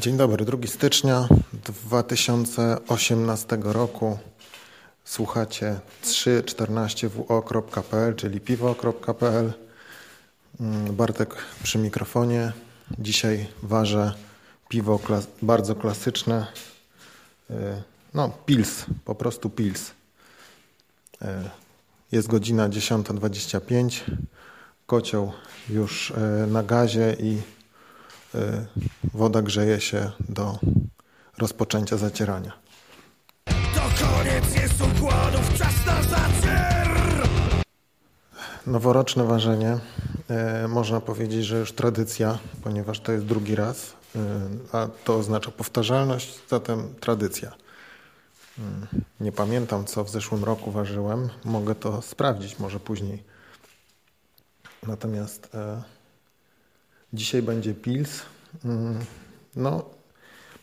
Dzień dobry, 2 stycznia 2018 roku. Słuchacie 314wo.pl, czyli piwo.pl. Mm, Bartek przy mikrofonie. Dzisiaj ważę piwo klas bardzo klasyczne. Y, no, pils, po prostu pils. Y, jest godzina 10.25. Kocioł już y, na gazie i woda grzeje się do rozpoczęcia zacierania. To koniec jest układów, czas na zacier! Noworoczne ważenie. E, można powiedzieć, że już tradycja, ponieważ to jest drugi raz, e, a to oznacza powtarzalność, zatem tradycja. Nie pamiętam, co w zeszłym roku ważyłem. Mogę to sprawdzić, może później. Natomiast dzisiaj będzie pils. Mm, no,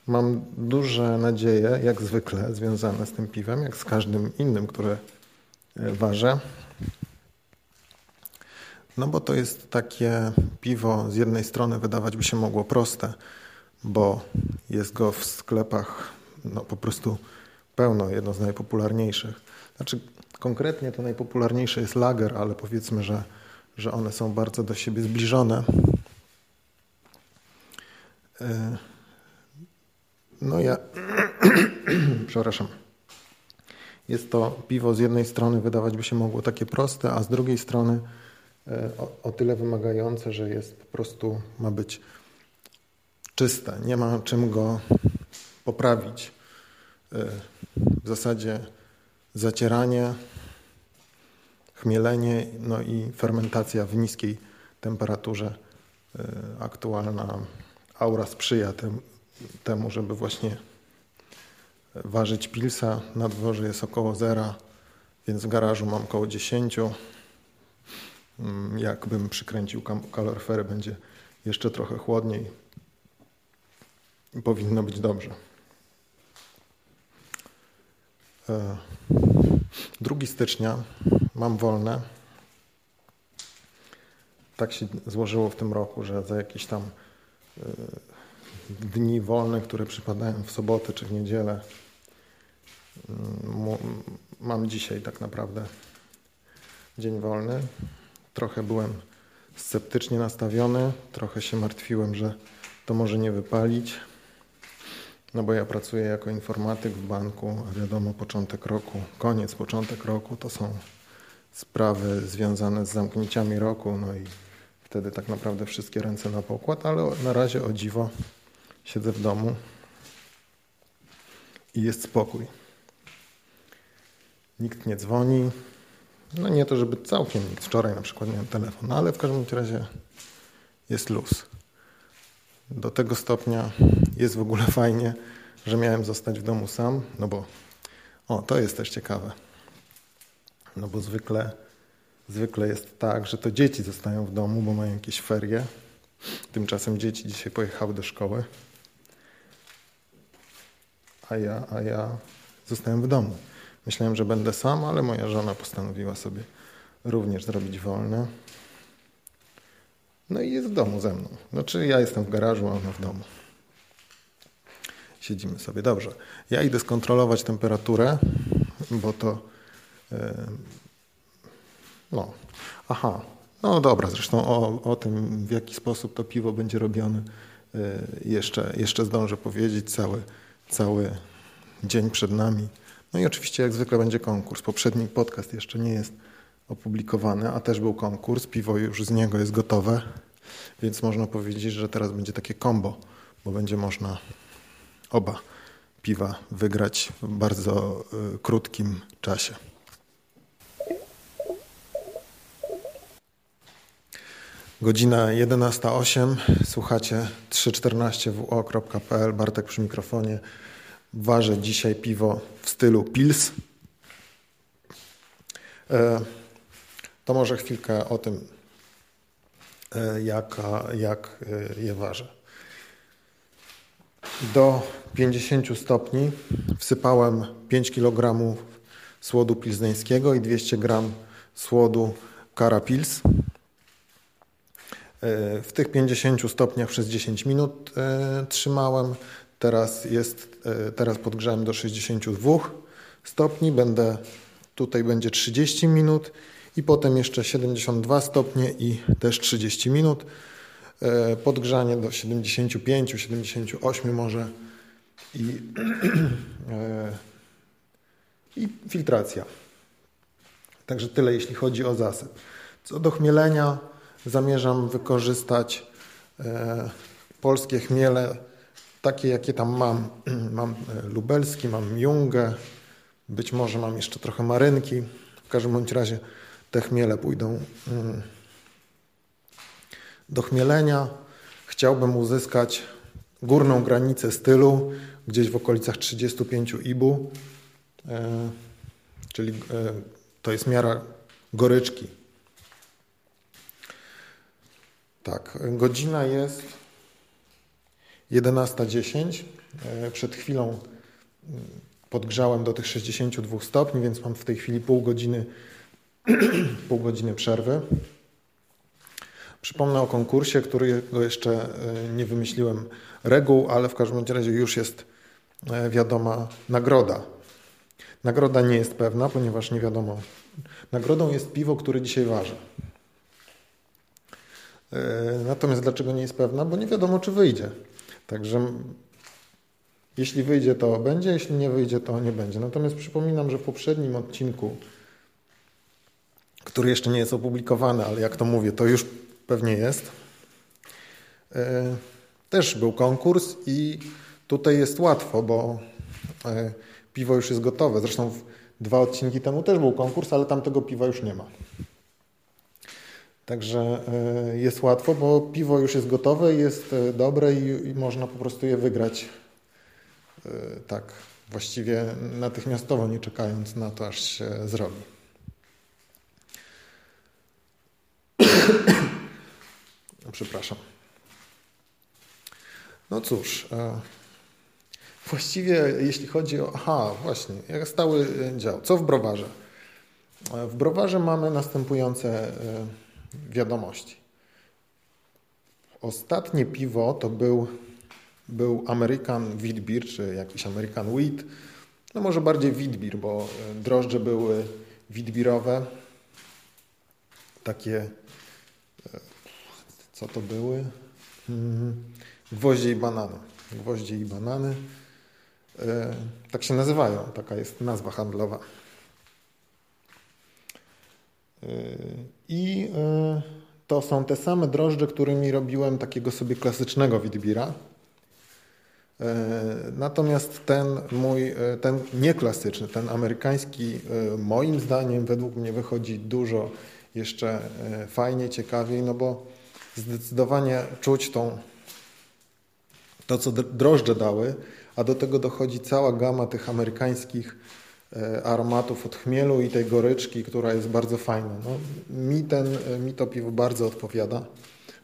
mam duże nadzieje, jak zwykle, związane z tym piwem, jak z każdym innym, które ważę. No bo to jest takie piwo, z jednej strony wydawać by się mogło proste, bo jest go w sklepach no, po prostu pełno, jedno z najpopularniejszych. Znaczy konkretnie to najpopularniejsze jest lager, ale powiedzmy, że, że one są bardzo do siebie zbliżone. E, no ja, przepraszam. Jest to piwo z jednej strony wydawać by się mogło takie proste, a z drugiej strony E, o, o tyle wymagające, że jest po prostu, ma być czyste. Nie ma czym go poprawić. E, w zasadzie zacieranie, chmielenie, no i fermentacja w niskiej temperaturze. Aktualna aura sprzyja temu, temu żeby właśnie ważyć pilsa. Na dworze jest około zera, więc w garażu mam około 10. Mm, jakbym przykręcił kaloryfery, będzie jeszcze trochę chłodniej. Powinno być dobrze. 2 e, stycznia mam wolne. Tak się złożyło w tym roku, że za jakieś tam dni wolne, które przypadają w sobotę czy w niedzielę, mm, mam dzisiaj tak naprawdę dzień wolny. Trochę byłem sceptycznie nastawiony, trochę się martwiłem, że to może nie wypalić. No bo ja pracuję jako informatyk w banku, a wiadomo, początek roku, koniec, początek roku to są sprawy związane z zamknięciami roku, no i wtedy tak naprawdę wszystkie ręce na pokład, ale na razie o dziwo siedzę w domu i jest spokój. Nikt nie dzwoni, no nie to, żeby całkiem nikt. Wczoraj na przykład miałem telefon, no ale w każdym razie jest luz. Do tego stopnia jest w ogóle fajnie, że miałem zostać w domu sam, no bo o, to jest też ciekawe. No bo zwykle, zwykle jest tak, że to dzieci zostają w domu, bo mają jakieś ferie. Tymczasem dzieci dzisiaj pojechały do szkoły, a ja, a ja zostałem w domu. Myślałem, że będę sam, ale moja żona postanowiła sobie również zrobić wolne. No i jest w domu ze mną. Znaczy ja jestem w garażu, a ona w domu. Siedzimy sobie. Dobrze. Ja idę skontrolować temperaturę, bo to... Yy, no. Aha. No dobra, zresztą o, o tym, w jaki sposób to piwo będzie robione, yy, jeszcze, jeszcze zdążę powiedzieć. Cały, cały dzień przed nami. No i oczywiście jak zwykle będzie konkurs. Poprzedni podcast jeszcze nie jest opublikowany, a też był konkurs. Piwo już z niego jest gotowe, więc można powiedzieć, że teraz będzie takie combo, bo będzie można oba piwa wygrać w bardzo y, krótkim czasie. Godzina 11.08. Słuchacie 314wo.pl. Bartek przy mikrofonie. Ważę dzisiaj piwo w stylu Pils. E, to może chwilkę o tym, e, jak, jak e, je ważę. Do 50 stopni wsypałem 5 kg słodu pilzneńskiego i 200 g słodu Kara Pils. W tych 50 stopniach przez 10 minut trzymałem. Teraz, jest, teraz podgrzałem do 62 stopni. Będę, tutaj będzie 30 minut i potem jeszcze 72 stopnie i też 30 minut. Podgrzanie do 75, 78 może i, i filtracja. Także tyle, jeśli chodzi o zasyp. Co do chmielenia, zamierzam wykorzystać e, polskie chmiele, takie jakie tam mam. Mam e, lubelski, mam jungę, być może mam jeszcze trochę marynki. W każdym bądź razie te chmiele pójdą mm, do chmielenia. Chciałbym uzyskać górną granicę stylu, gdzieś w okolicach 35 ibu, e, czyli to jest miara goryczki. Tak, godzina jest 11.10. E, przed chwilą mm, podgrzałem do tych 62 stopni, więc mam w tej chwili pół godziny, pół godziny przerwy. Przypomnę o konkursie, którego jeszcze nie wymyśliłem reguł, ale w każdym razie już jest E, wiadoma nagroda. Nagroda nie jest pewna, ponieważ nie wiadomo. Nagrodą jest piwo, które dzisiaj waży. E, natomiast dlaczego nie jest pewna? Bo nie wiadomo, czy wyjdzie. Także jeśli wyjdzie, to będzie, jeśli nie wyjdzie, to nie będzie. Natomiast przypominam, że w poprzednim odcinku, który jeszcze nie jest opublikowany, ale jak to mówię, to już pewnie jest, e, też był konkurs i Tutaj jest łatwo, bo e, piwo już jest gotowe. Zresztą dwa odcinki temu też był konkurs, ale tam tego piwa już nie ma. Także e, jest łatwo, bo piwo już jest gotowe, jest e, dobre i, i można po prostu je wygrać tak właściwie natychmiastowo, nie czekając na to, aż się zrobi. Przepraszam. No cóż. Właściwie jeśli chodzi o... Aha, właśnie, jak stały e, dział. Co w browarze? E, w browarze mamy następujące e, wiadomości. Ostatnie piwo to był, był American Wheat Beer, czy jakiś American Wheat. No może bardziej Wheat Beer, bo drożdże były witbirowe. Takie... Co to były? Mhm. Gwoździe i banany. Gwoździe i banany. E, tak się nazywają, taka jest nazwa handlowa. E, I e, to są te same drożdże, którymi robiłem takiego sobie klasycznego Witbira. Natomiast ten mój, ten nieklasyczny, ten amerykański, moim zdaniem, według mnie wychodzi dużo jeszcze fajnie, ciekawiej, no bo zdecydowanie czuć tą, to, co drożdże dały, a do tego dochodzi cała gama tych amerykańskich aromatów od chmielu i tej goryczki, która jest bardzo fajna. No, mi, ten, e, mi to piwo bardzo odpowiada,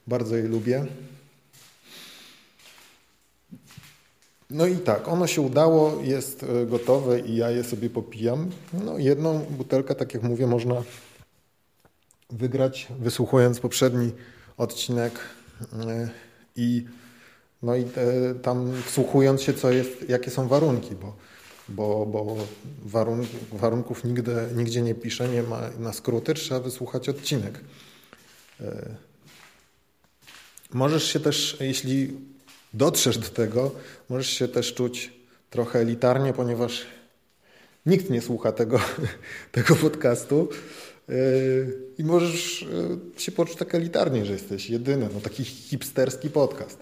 bardzo je lubię. No i tak, ono się udało, jest e, gotowe i ja je sobie popijam. No jedną butelkę, tak jak mówię, można wygrać, wysłuchując poprzedni odcinek i no i te, tam wsłuchując się, co jest, jakie są warunki, bo, bo, bo warun, warunków nigdy, nigdzie nie pisze, nie ma na skróty, trzeba wysłuchać odcinek. E, możesz się też, jeśli dotrzesz do tego, możesz się też czuć trochę elitarnie, ponieważ nikt nie słucha tego, tego podcastu. E, I możesz e, się poczuć tak elitarnie, że jesteś jedyny. No, taki hipsterski podcast.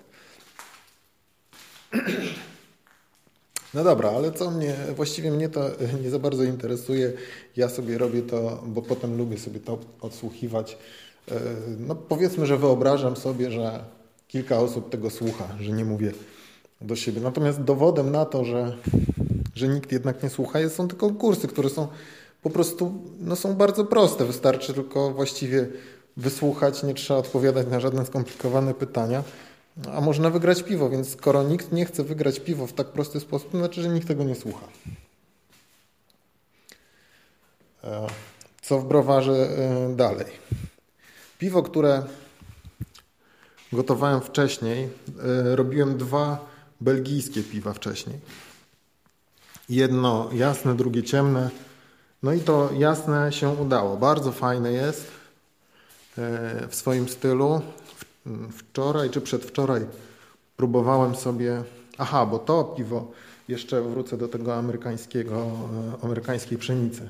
No dobra, ale co mnie, właściwie mnie to nie za bardzo interesuje. Ja sobie robię to, bo potem lubię sobie to odsłuchiwać. E, no powiedzmy, że wyobrażam sobie, że kilka osób tego słucha, że nie mówię do siebie. Natomiast dowodem na to, że, że nikt jednak nie słucha, są te konkursy, które są po prostu no, są bardzo proste. Wystarczy tylko właściwie wysłuchać, nie trzeba odpowiadać na żadne skomplikowane pytania. A można wygrać piwo, więc skoro nikt nie chce wygrać piwo w tak prosty sposób, to znaczy, że nikt tego nie słucha. E, co w browarze e, dalej? Piwo, które gotowałem wcześniej. E, robiłem dwa belgijskie piwa wcześniej. Jedno jasne, drugie ciemne. No i to jasne się udało. Bardzo fajne jest w swoim stylu. Wczoraj czy przedwczoraj próbowałem sobie. Aha, bo to piwo, jeszcze wrócę do tego amerykańskiego, e, amerykańskiej pszenicy.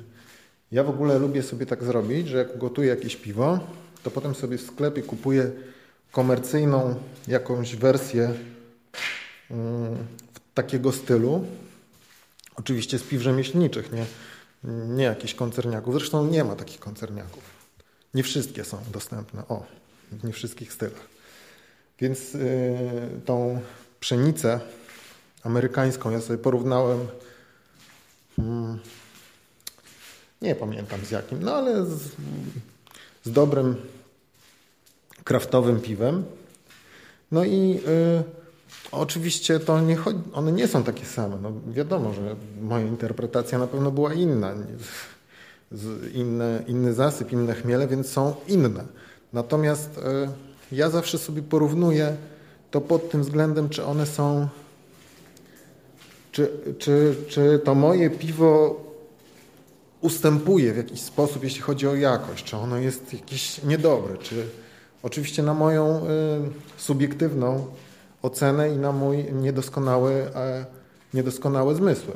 Ja w ogóle lubię sobie tak zrobić, że jak gotuję jakieś piwo, to potem sobie w sklepie kupuję komercyjną jakąś wersję mm, takiego stylu. Oczywiście z piw rzemieślniczych, nie, nie jakichś koncerniaków. Zresztą nie ma takich koncerniaków. Nie wszystkie są dostępne. O, w nie wszystkich stylach. Więc yy, tą pszenicę amerykańską ja sobie porównałem. Hmm, nie pamiętam z jakim, no ale z, z dobrym kraftowym piwem. No i y, oczywiście to nie chodzi, one nie są takie same. No wiadomo, że moja interpretacja na pewno była inna. Z, inne, inny zasyp, inne chmiele, więc są inne. Natomiast y, ja zawsze sobie porównuję to pod tym względem, czy one są, czy, czy, czy to moje piwo ustępuje w jakiś sposób, jeśli chodzi o jakość, czy ono jest jakieś niedobre, czy oczywiście na moją y, subiektywną ocenę i na mój niedoskonały, e, niedoskonałe zmysły.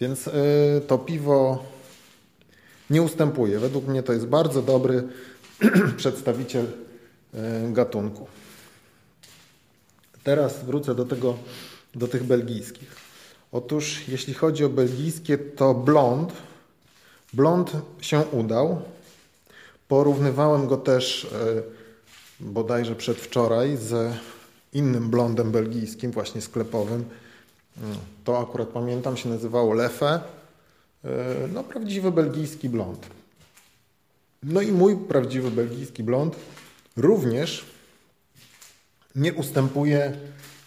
Więc to piwo nie ustępuje. Według mnie to jest bardzo dobry przedstawiciel y, gatunku. Teraz wrócę do, tego, do tych belgijskich. Otóż jeśli chodzi o belgijskie, to blond. Blond się udał. Porównywałem go też e, bodajże przedwczoraj z innym blondem belgijskim, właśnie sklepowym. Mm, to akurat pamiętam, się nazywało Lefe. E, no, prawdziwy belgijski blond. No i mój prawdziwy belgijski blond również nie ustępuje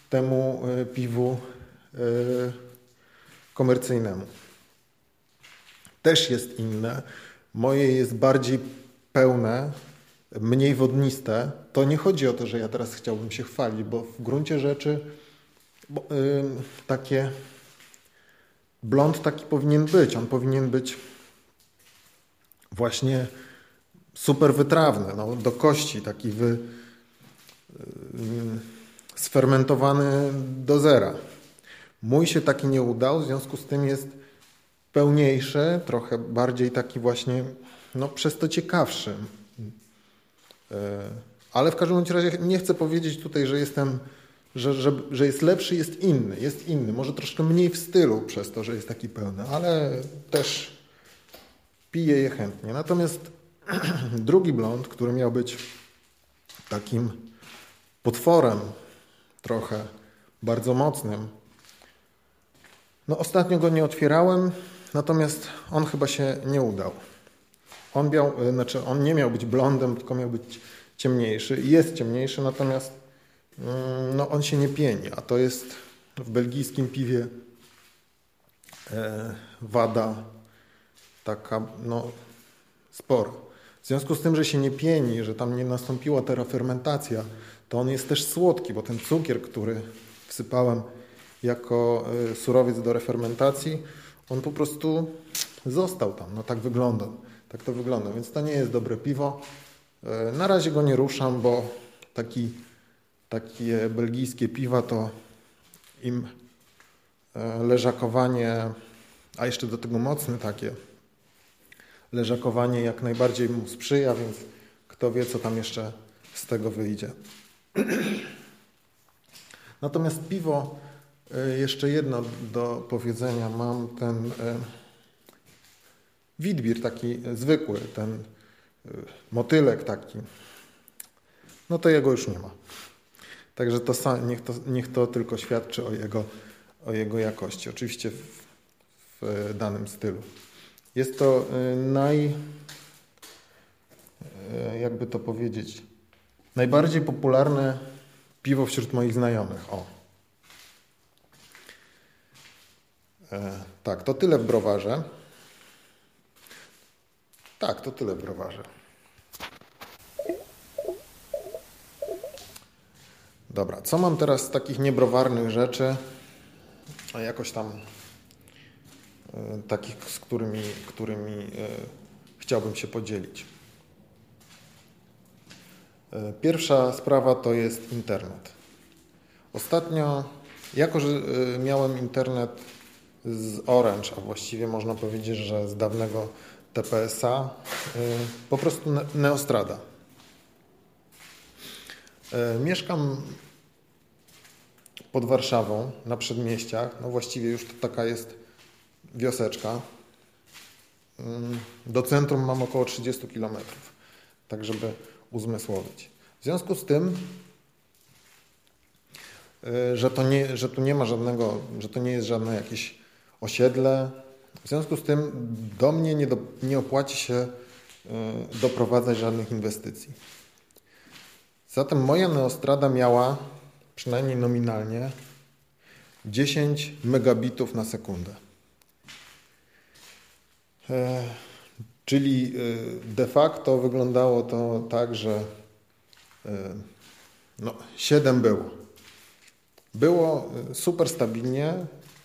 temu e, piwu komercyjnemu. Też jest inne. Moje jest bardziej pełne, mniej wodniste. To nie chodzi o to, że ja teraz chciałbym się chwalić, bo w gruncie rzeczy bo, yy, takie blond taki powinien być. On powinien być właśnie super wytrawny, no, do kości, taki wy, yy, sfermentowany do zera. Mój się taki nie udał, w związku z tym jest pełniejszy, trochę bardziej taki właśnie, no przez to ciekawszy. E, ale w każdym razie nie chcę powiedzieć tutaj, że jestem, że, że, że jest lepszy, jest inny, jest inny. Może troszkę mniej w stylu przez to, że jest taki pełny, ale też piję je chętnie. Natomiast drugi blond, który miał być takim potworem trochę bardzo mocnym, no ostatnio go nie otwierałem, natomiast on chyba się nie udał. On, miał, znaczy on nie miał być blondem, tylko miał być ciemniejszy. Jest ciemniejszy, natomiast no, on się nie pieni, a to jest w belgijskim piwie e, wada taka no, spora. W związku z tym, że się nie pieni, że tam nie nastąpiła terafermentacja, to on jest też słodki, bo ten cukier, który wsypałem jako y, surowiec do refermentacji, on po prostu został tam. No tak wygląda. Tak to wygląda. Więc to nie jest dobre piwo. Y, na razie go nie ruszam, bo taki, takie belgijskie piwa to im y, leżakowanie, a jeszcze do tego mocne takie, leżakowanie jak najbardziej mu sprzyja, więc kto wie, co tam jeszcze z tego wyjdzie. Natomiast piwo E, jeszcze jedno do powiedzenia. Mam ten e, widbir taki zwykły, ten e, motylek taki. No to jego już nie ma. Także to, niech, to, niech to tylko świadczy o jego, o jego jakości. Oczywiście w, w danym stylu. Jest to naj, jakby to powiedzieć, najbardziej popularne piwo wśród moich znajomych. O. E, tak, to tyle w browarze. Tak, to tyle w browarze. Dobra, co mam teraz z takich niebrowarnych rzeczy, a jakoś tam y, takich, z którymi, którymi y, chciałbym się podzielić. Y, pierwsza sprawa to jest internet. Ostatnio, jako że miałem internet z Orange, a właściwie można powiedzieć, że z dawnego TPS-a, po prostu Neostrada. Mieszkam pod Warszawą, na przedmieściach. No właściwie już to taka jest wioseczka. Mm, do centrum mam około 30 km, tak żeby uzmysłowić. W związku z tym, y, że, to nie, że tu nie ma żadnego, że to nie jest żadne jakieś osiedle, w związku z tym do mnie nie, do, nie opłaci się y, doprowadzać żadnych inwestycji. Zatem moja Neostrada miała przynajmniej nominalnie 10 megabitów na sekundę. E, czyli e, de facto wyglądało to tak, że e, no, 7 było. Było super stabilnie,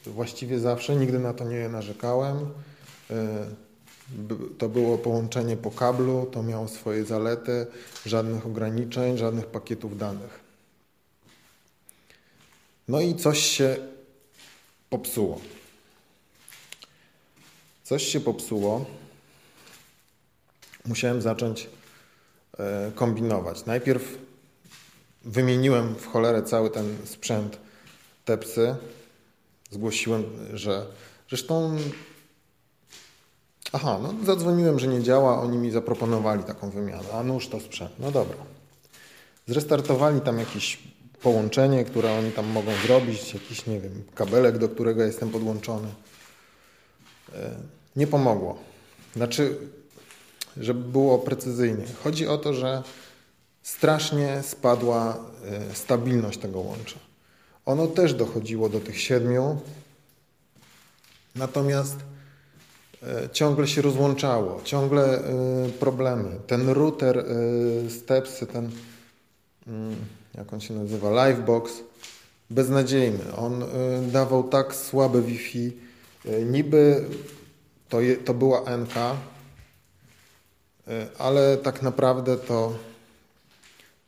właściwie zawsze, nigdy na to nie narzekałem. To było połączenie po kablu, to miało swoje zalety, żadnych ograniczeń, żadnych pakietów danych. No i coś się popsuło. Coś się popsuło. Musiałem zacząć e, kombinować. Najpierw wymieniłem w cholerę cały ten sprzęt Tepsy. Zgłosiłem, że zresztą Aha, no zadzwoniłem, że nie działa, oni mi zaproponowali taką wymianę. A nóż to sprzęt. No dobra. Zrestartowali tam jakiś połączenie, które oni tam mogą zrobić, jakiś, nie wiem, kabelek, do którego jestem podłączony. E, nie pomogło. Znaczy, żeby było precyzyjnie. Chodzi o to, że strasznie spadła e, stabilność tego łącza. Ono też dochodziło do tych siedmiu, natomiast ciągle się rozłączało, ciągle problemy. Ten router Stepsy, ten mm, jak on się nazywa, Livebox, beznadziejny. On dawał tak słabe Wi-Fi. Niby to, je, to była NK, ale tak naprawdę to,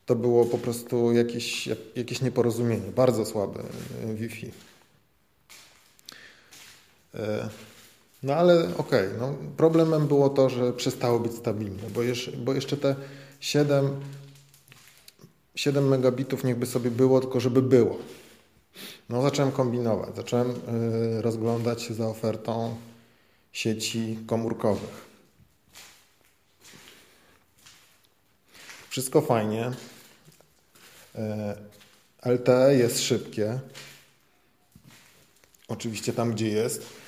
to było po prostu jakieś, jakieś nieporozumienie. Bardzo słabe Wi-Fi. No ale okej, okay, no, problemem było to, że przestało być stabilne, bo, jeszcze, bo jeszcze te 7 7 megabitów niechby sobie było, tylko żeby było. No zacząłem kombinować, zacząłem y, rozglądać się za ofertą sieci komórkowych. Wszystko fajnie. Y, LTE jest szybkie. Oczywiście tam, gdzie jest.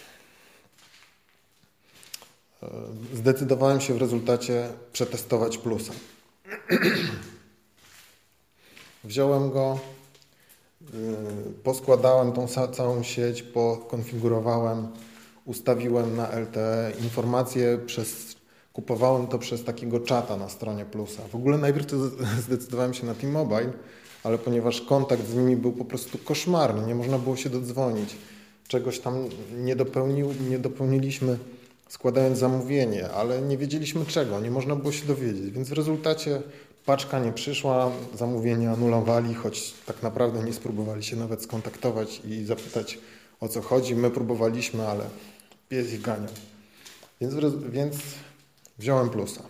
Zdecydowałem się w rezultacie przetestować plusa. Wziąłem go, y, poskładałem tą całą sieć, pokonfigurowałem, ustawiłem na LTE informacje przez kupowałem to przez takiego czata na stronie Plusa. W ogóle najpierw to zdecydowałem się na T-Mobile, ale ponieważ kontakt z nimi był po prostu koszmarny, nie można było się dodzwonić. Czegoś tam nie, dopełnił, nie dopełniliśmy składając zamówienie, ale nie wiedzieliśmy czego, nie można było się dowiedzieć. Więc w rezultacie Paczka nie przyszła, zamówienie anulowali, choć tak naprawdę nie spróbowali się nawet skontaktować i zapytać o co chodzi. My próbowaliśmy, ale pies ich ganiał. Więc, więc wziąłem plusa.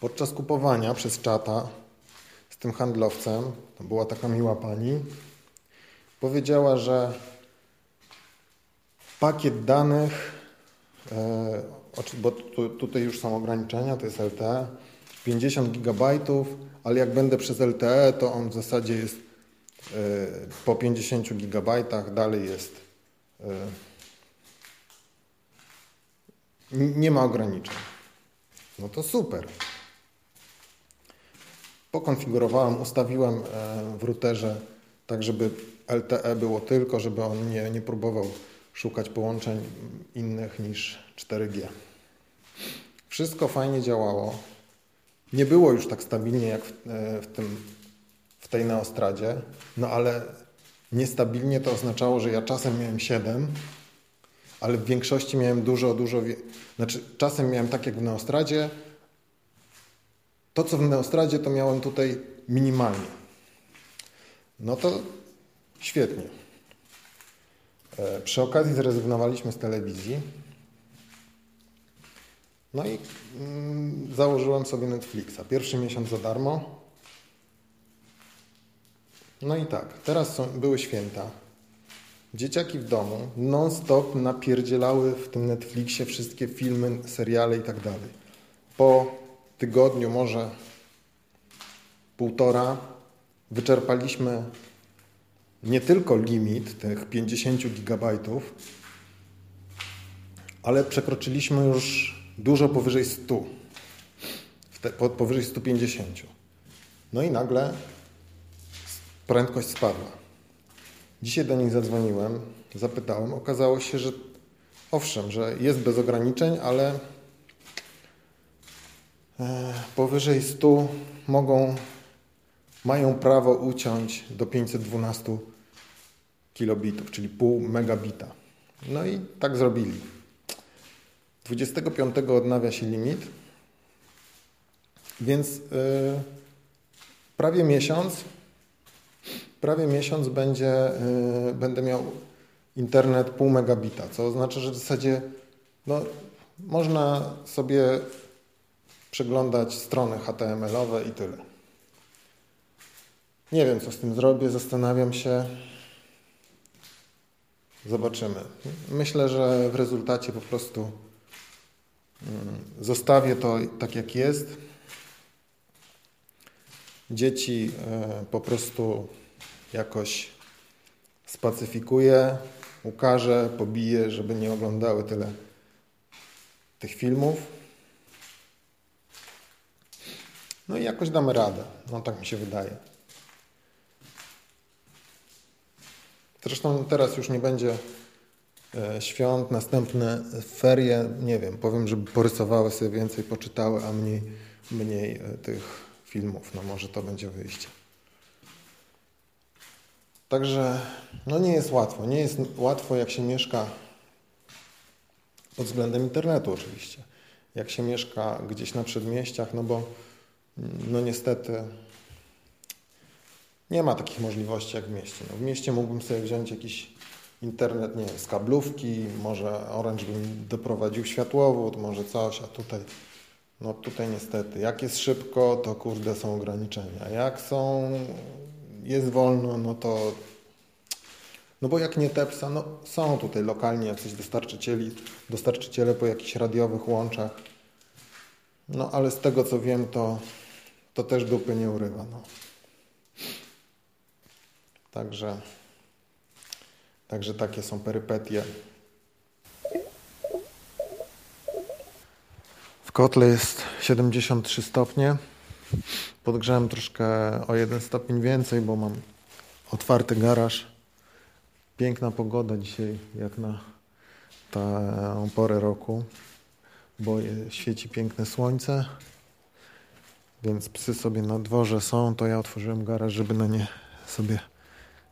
Podczas kupowania przez czata z tym handlowcem, to była taka miła pani, powiedziała, że pakiet danych, e, bo tutaj już są ograniczenia, to jest LTE, 50 GB, ale jak będę przez LTE, to on w zasadzie jest e, po 50 GB, dalej jest. E, nie ma ograniczeń. No to super. Pokonfigurowałem, ustawiłem w routerze tak, żeby LTE było tylko, żeby on nie, nie próbował szukać połączeń innych niż 4G. Wszystko fajnie działało. Nie było już tak stabilnie jak w, e, w tym, w tej neostradzie, no ale niestabilnie to oznaczało, że ja czasem miałem 7, ale w większości miałem dużo, dużo. Znaczy, czasem miałem tak jak w neostradzie. To, co w neostradzie, to miałem tutaj minimalnie. No to świetnie. E, przy okazji zrezygnowaliśmy z telewizji. No i mm, założyłem sobie Netflixa. Pierwszy miesiąc za darmo. No i tak, teraz są, były święta. Dzieciaki w domu non-stop napierdzielały w tym Netflixie wszystkie filmy, seriale i tak dalej. Po tygodniu, może półtora, wyczerpaliśmy nie tylko limit tych 50 gigabajtów, ale przekroczyliśmy już dużo powyżej 100, powyżej 150. No i nagle prędkość spadła. Dzisiaj do nich zadzwoniłem, zapytałem. Okazało się, że owszem, że jest bez ograniczeń, ale e, powyżej 100 mogą, mają prawo uciąć do 512 kilobitów, czyli pół megabita. No i tak zrobili. 25 odnawia się limit, więc yy, prawie miesiąc prawie miesiąc będzie, yy, będę miał internet pół megabita, co oznacza, że w zasadzie no, można sobie przeglądać strony HTML-owe i tyle. Nie wiem, co z tym zrobię, zastanawiam się. Zobaczymy. Myślę, że w rezultacie po prostu mm, zostawię to tak, jak jest. Dzieci e, po prostu jakoś spacyfikuję, ukażę, pobiję, żeby nie oglądały tyle tych filmów. No i jakoś damy radę. No tak mi się wydaje. Zresztą teraz już nie będzie e, świąt, następne ferie, nie wiem, powiem, żeby porysowały sobie więcej, poczytały, a mniej, mniej e, tych filmów. No może to będzie wyjście. Także no nie jest łatwo. Nie jest łatwo, jak się mieszka pod względem internetu oczywiście. Jak się mieszka gdzieś na przedmieściach, no bo no niestety nie ma takich możliwości jak w mieście. No w mieście mógłbym sobie wziąć jakiś internet, nie z kablówki, może Orange by mi doprowadził światłowód, może coś, a tutaj, no tutaj niestety, jak jest szybko, to kurde są ograniczenia. Jak są jest wolno, no to... No bo jak nie Tepsa, no są tutaj lokalnie jacyś dostarczycieli, dostarczyciele po jakichś radiowych łączach. No ale z tego co wiem, to, to też dupy nie urywa. No. Także, także takie są perypetie. W kotle jest 73 stopnie. Podgrzałem troszkę o jeden stopień więcej, bo mam otwarty garaż. Piękna pogoda dzisiaj, jak na tę porę roku, bo świeci piękne słońce, więc psy sobie na dworze są, to ja otworzyłem garaż, żeby na nie sobie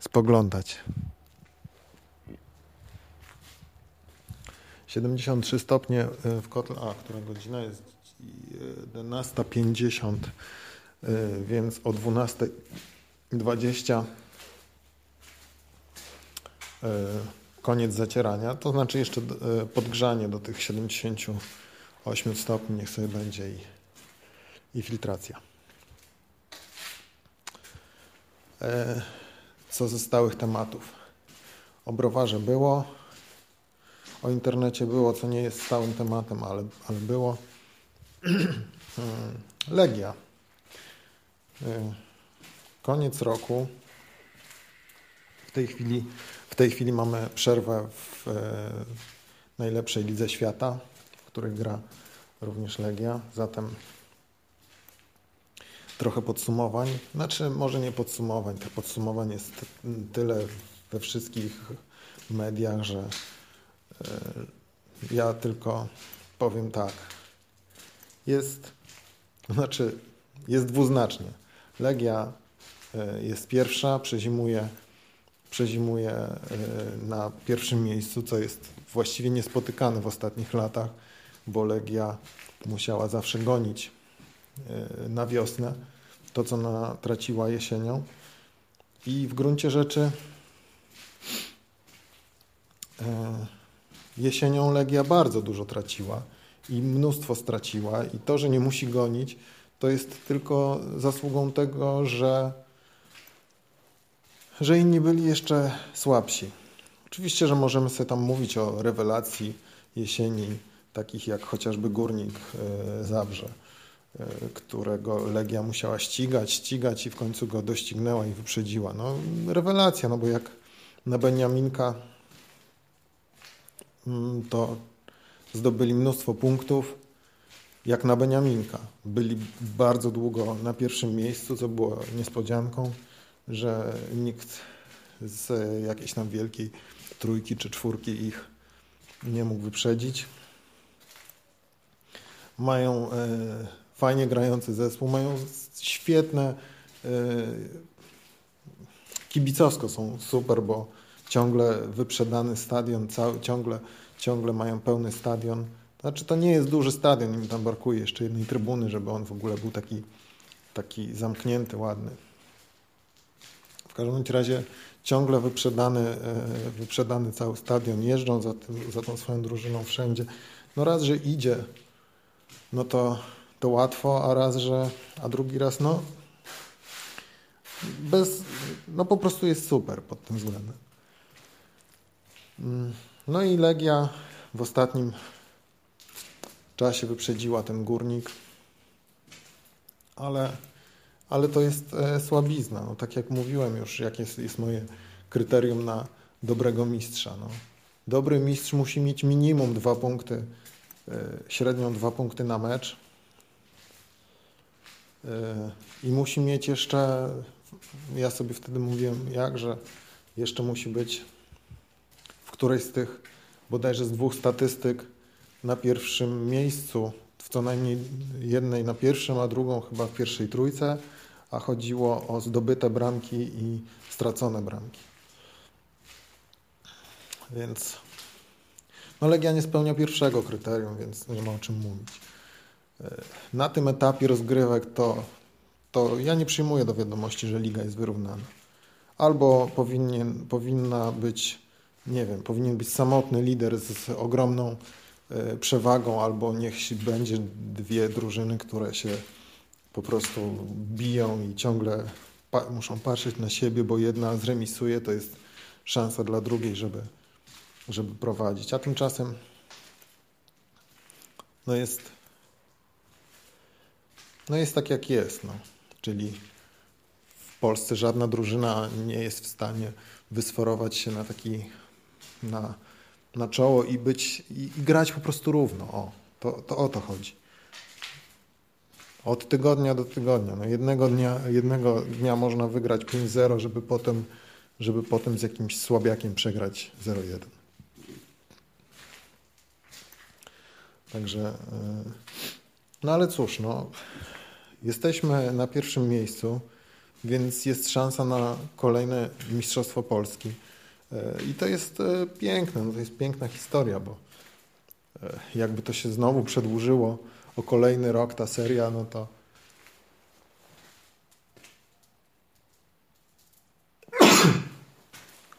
spoglądać. 73 stopnie e, w kotle. A, która godzina jest 11.50, e, więc o 12.20 e, koniec zacierania. To znaczy jeszcze podgrzanie do tych 78 stopni, niech sobie będzie i, i filtracja. Co ze stałych tematów? O browarze było, o internecie było, co nie jest stałym tematem, ale, ale było. Legia. Koniec roku. W tej chwili, w tej chwili mamy przerwę w e, najlepszej lidze świata, w której gra również Legia. Zatem trochę podsumowań. Znaczy, może nie podsumowań. Tych podsumowań jest tyle we wszystkich mediach, że e, ja tylko powiem tak. Jest, znaczy, jest dwuznacznie. Legia jest pierwsza, przezimuje, przezimuje na pierwszym miejscu, co jest właściwie niespotykane w ostatnich latach, bo Legia musiała zawsze gonić na wiosnę to, co natraciła jesienią. I w gruncie rzeczy jesienią Legia bardzo dużo traciła i mnóstwo straciła i to, że nie musi gonić, to jest tylko zasługą tego, że, że inni byli jeszcze słabsi. Oczywiście, że możemy sobie tam mówić o rewelacji jesieni, takich jak chociażby Górnik e, Zabrze, e, którego Legia musiała ścigać, ścigać i w końcu go doścignęła i wyprzedziła. No, rewelacja, no bo jak na Beniaminka mm, to zdobyli mnóstwo punktów, jak na Beniaminka. Byli bardzo długo na pierwszym miejscu, co było niespodzianką, że nikt z jakiejś tam wielkiej trójki czy czwórki ich nie mógł wyprzedzić. Mają e, fajnie grający zespół, mają świetne e, kibicowsko są super, bo ciągle wyprzedany stadion, cały, ciągle ciągle mają pełny stadion. Znaczy to nie jest duży stadion, im tam brakuje jeszcze jednej trybuny, żeby on w ogóle był taki, taki zamknięty, ładny. W każdym razie ciągle wyprzedany, e, wyprzedany cały stadion, jeżdżą za, tym, za tą swoją drużyną wszędzie. No raz, że idzie, no to, to łatwo, a raz, że, a drugi raz, no bez, no po prostu jest super pod tym względem. Mm. No i Legia w ostatnim czasie wyprzedziła ten górnik, ale, ale to jest e, słabizna. No, tak jak mówiłem już, jakie jest, jest moje kryterium na dobrego mistrza. No. Dobry mistrz musi mieć minimum dwa punkty, e, średnią dwa punkty na mecz. E, I musi mieć jeszcze, ja sobie wtedy mówiłem, jak, że jeszcze musi być którejś z tych bodajże z dwóch statystyk na pierwszym miejscu, w co najmniej jednej na pierwszym, a drugą chyba w pierwszej trójce, a chodziło o zdobyte bramki i stracone bramki. Więc no Legia nie spełnia pierwszego kryterium, więc nie ma o czym mówić. E, na tym etapie rozgrywek to, to ja nie przyjmuję do wiadomości, że liga jest wyrównana. Albo powinien, powinna być nie wiem, powinien być samotny lider z ogromną e, przewagą, albo niech będzie dwie drużyny, które się po prostu biją i ciągle pa muszą patrzeć na siebie, bo jedna zremisuje, to jest szansa dla drugiej, żeby, żeby prowadzić. A tymczasem no jest, no jest tak jak jest, no. czyli w Polsce żadna drużyna nie jest w stanie wysforować się na taki na, na czoło i być i, i grać po prostu równo. O, to, to o to chodzi. Od tygodnia do tygodnia. No jednego, dnia, jednego dnia można wygrać 5-0, żeby potem, żeby potem z jakimś słabiakiem przegrać 0-1. Także, e, no ale cóż, no, jesteśmy na pierwszym miejscu, więc jest szansa na kolejne Mistrzostwo Polski. I to jest e, piękne, no to jest piękna historia, bo e, jakby to się znowu przedłużyło o kolejny rok ta seria, no to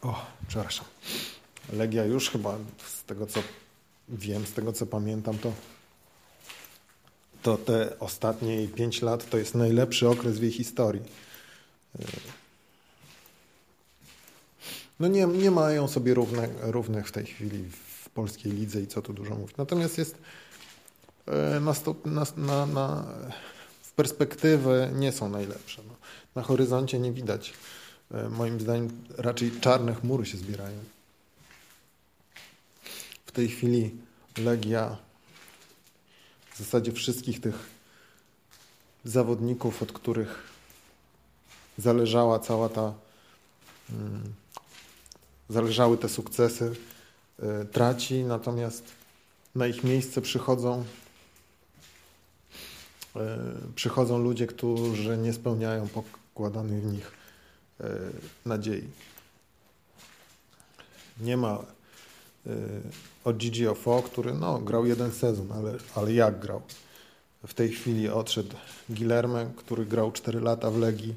o, przepraszam. Legia już chyba z tego co wiem, z tego co pamiętam, to to te ostatnie 5 lat to jest najlepszy okres w jej historii. No nie, nie mają sobie równe, równych w tej chwili w polskiej lidze i co tu dużo mówić. Natomiast jest e, na, stop, na, na, na w perspektywy nie są najlepsze. No. Na horyzoncie nie widać. E, moim zdaniem raczej czarne chmury się zbierają. W tej chwili Legia w zasadzie wszystkich tych zawodników, od których zależała cała ta mm, zależały te sukcesy, e, traci, natomiast na ich miejsce przychodzą, e, przychodzą ludzie, którzy nie spełniają pokładanych w nich nadziei. Nie ma od Gigi Ofo, który no, grał jeden sezon, ale, ale jak grał? W tej chwili odszedł Guilherme, który grał 4 lata w Legii.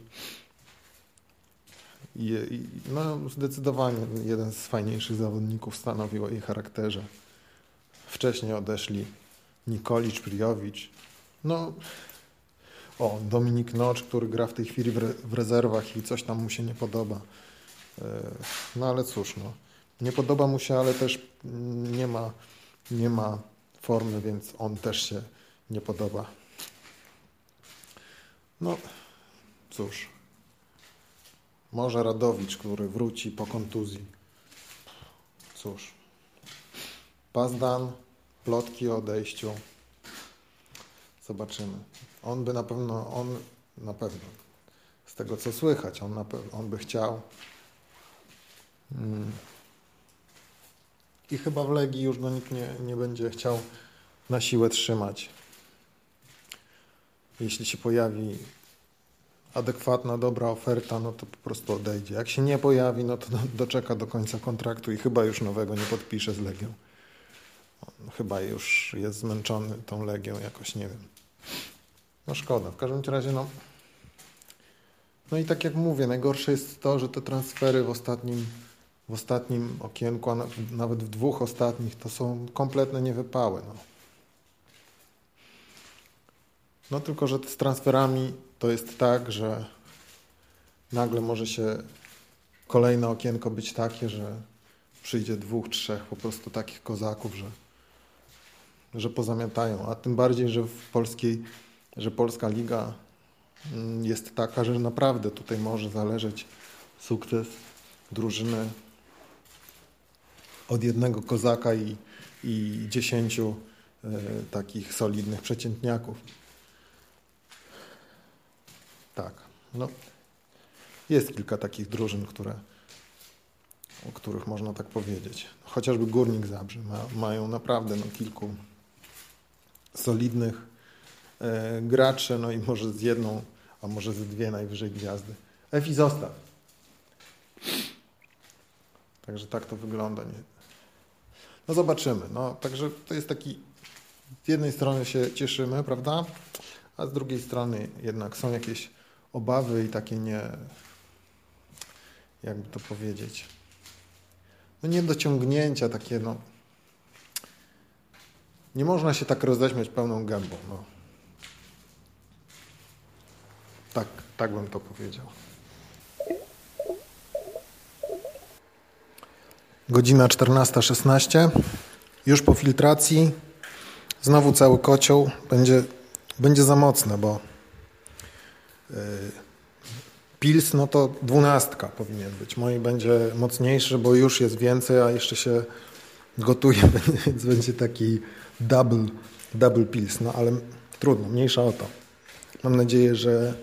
I, i, no, zdecydowanie jeden z fajniejszych zawodników stanowił o jej charakterze. Wcześniej odeszli Nikolicz, Priowicz. No, o, Dominik Nocz, który gra w tej chwili w, re, w rezerwach i coś tam mu się nie podoba. E, no ale cóż, no. Nie podoba mu się, ale też nie ma, nie ma formy, więc on też się nie podoba. No, cóż. Może Radowicz, który wróci po kontuzji. Cóż. Pazdan, plotki o odejściu. Zobaczymy. On by na pewno, on na pewno, z tego co słychać, on, na on by chciał. Hmm. I chyba w Legii już go nikt nie, nie będzie chciał na siłę trzymać. Jeśli się pojawi adekwatna, dobra oferta, no to po prostu odejdzie. Jak się nie pojawi, no to doczeka do końca kontraktu i chyba już nowego nie podpisze z Legią. On chyba już jest zmęczony tą Legią jakoś, nie wiem. No szkoda. W każdym razie, no. No i tak jak mówię, najgorsze jest to, że te transfery w ostatnim, w ostatnim okienku, a nawet w dwóch ostatnich, to są kompletne niewypały. No. No tylko, że z transferami to jest tak, że nagle może się kolejne okienko być takie, że przyjdzie dwóch, trzech po prostu takich kozaków, że, że pozamiatają. A tym bardziej, że w polskiej, że polska liga mm, jest taka, że naprawdę tutaj może zależeć sukces drużyny od jednego kozaka i, i dziesięciu y, takich solidnych przeciętniaków. Tak. No, jest kilka takich drużyn, które, o których można tak powiedzieć. Chociażby Górnik Zabrze ma, mają naprawdę no, kilku solidnych e, graczy, no i może z jedną, a może z dwie najwyżej gwiazdy. Efi zostaw. Także tak to wygląda. No zobaczymy. No, także to jest taki, z jednej strony się cieszymy, prawda? A z drugiej strony jednak są jakieś obawy i takie nie, jakby to powiedzieć, no niedociągnięcia takie, no, nie można się tak roześmiać pełną gębą, no. Tak, tak bym to powiedział. Godzina 14.16. Już po filtracji. Znowu cały kocioł. Będzie, będzie za mocne, bo E, Pils, no to dwunastka powinien być. Mój będzie mocniejszy, bo już jest więcej, a jeszcze się gotuje, więc będzie taki double, double Pils. No ale trudno, mniejsza o to. Mam nadzieję, że...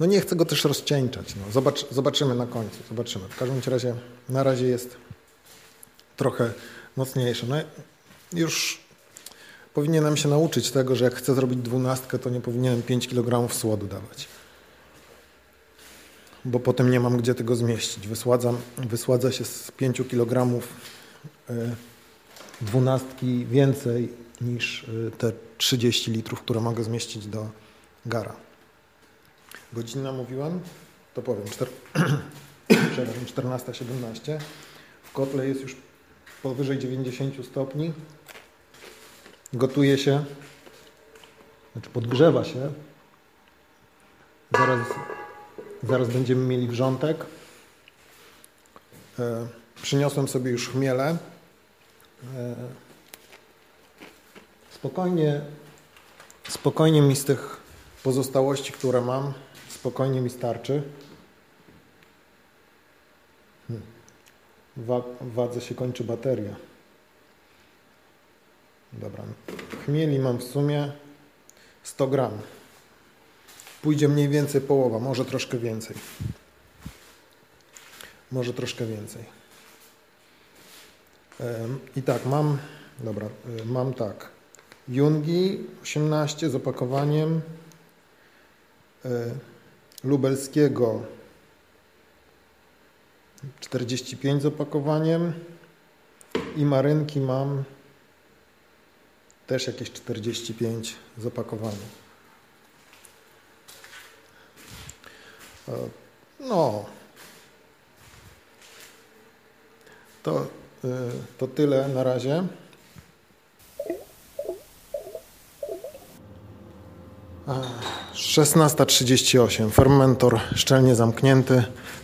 No nie chcę go też rozcieńczać. No. Zobacz, zobaczymy na końcu, zobaczymy. W każdym razie na razie jest trochę mocniejszy. No już powinienem się nauczyć tego, że jak chcę zrobić dwunastkę, to nie powinienem 5 kg słodu dawać. Bo potem nie mam gdzie tego zmieścić. Wysładzam, wysładza się z 5 kg e, dwunastki więcej niż e, te 30 litrów, które mogę zmieścić do gara. Godzina mówiłem? To powiem. 14.17. W kotle jest już powyżej 90 stopni gotuje się, znaczy podgrzewa się. Zaraz, zaraz będziemy mieli wrzątek. E, przyniosłem sobie już chmiele. E, spokojnie, spokojnie mi z tych pozostałości, które mam, spokojnie mi starczy. Hmm. W wadze się kończy bateria. Dobra. Chmieli mam w sumie 100 gram. Pójdzie mniej więcej połowa, może troszkę więcej. Może troszkę więcej. I tak, mam, dobra, mam tak. Jungi 18 z opakowaniem. Lubelskiego 45 z opakowaniem i marynki mam też jakieś 45 z opakowaniem. E, no, to, e, to tyle na razie. 16.38. Fermentor szczelnie zamknięty.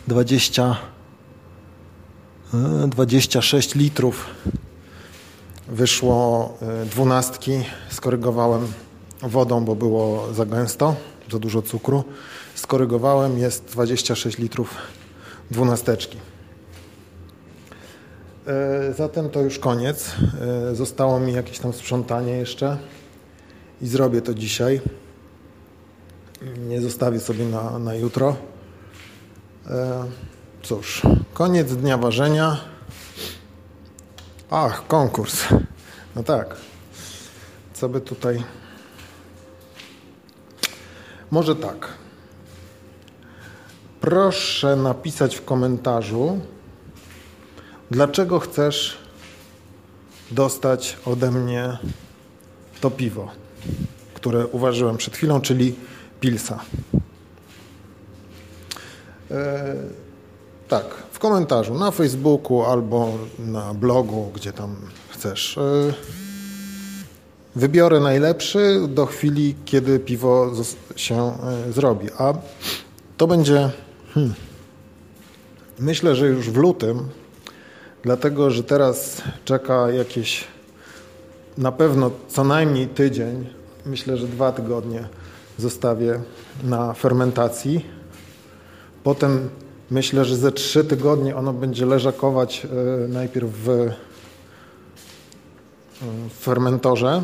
20, 26 e, litrów wyszło e, dwunastki. Skorygowałem wodą, bo było za gęsto, za dużo cukru. Skorygowałem, jest 26 litrów dwunasteczki. E, zatem to już koniec. Zostało mi jakieś tam sprzątanie jeszcze i zrobię to dzisiaj nie zostawię sobie na, na jutro. E, cóż, koniec dnia ważenia. Ach, konkurs. No tak. Co by tutaj. Może tak. Proszę napisać w komentarzu, dlaczego chcesz dostać ode mnie to piwo, które uważyłem przed chwilą, czyli Pilsa. E, tak, w komentarzu na Facebooku albo na blogu, gdzie tam chcesz. E, wybiorę najlepszy do chwili, kiedy piwo się e, zrobi. A to będzie, hmm, myślę, że już w lutym, dlatego że teraz czeka jakieś na pewno co najmniej tydzień, myślę, że dwa tygodnie zostawię na fermentacji. Potem myślę, że ze trzy tygodnie ono będzie leżakować e, najpierw w fermentorze.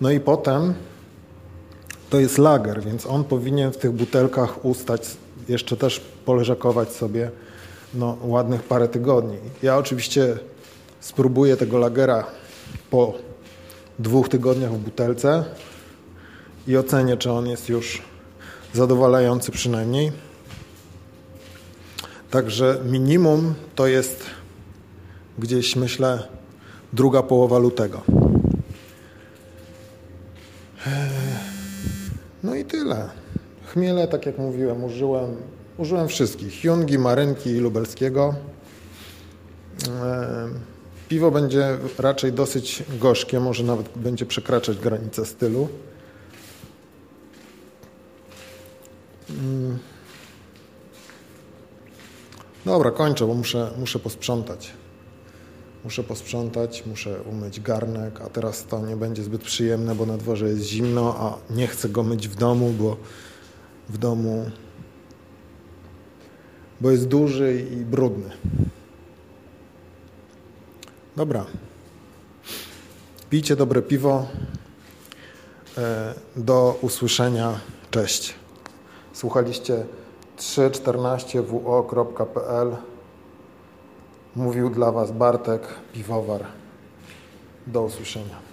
No i potem to jest lager, więc on powinien w tych butelkach ustać, jeszcze też poleżakować sobie no, ładnych parę tygodni. Ja oczywiście spróbuję tego lagera po dwóch tygodniach w butelce i ocenię, czy on jest już zadowalający przynajmniej. Także minimum to jest gdzieś, myślę, druga połowa lutego. Eee, no i tyle. Chmiele, tak jak mówiłem, użyłem, użyłem wszystkich. Jungi, Marynki i Lubelskiego. Eee, piwo będzie raczej dosyć gorzkie, może nawet będzie przekraczać granicę stylu. Dobra, kończę, bo muszę, muszę posprzątać. Muszę posprzątać, muszę umyć garnek, a teraz to nie będzie zbyt przyjemne, bo na dworze jest zimno, a nie chcę go myć w domu, bo w domu bo jest duży i brudny. Dobra. Pijcie dobre piwo. E, do usłyszenia. Cześć. Słuchaliście 314wo.pl Mówił dla Was Bartek Piwowar. Do usłyszenia.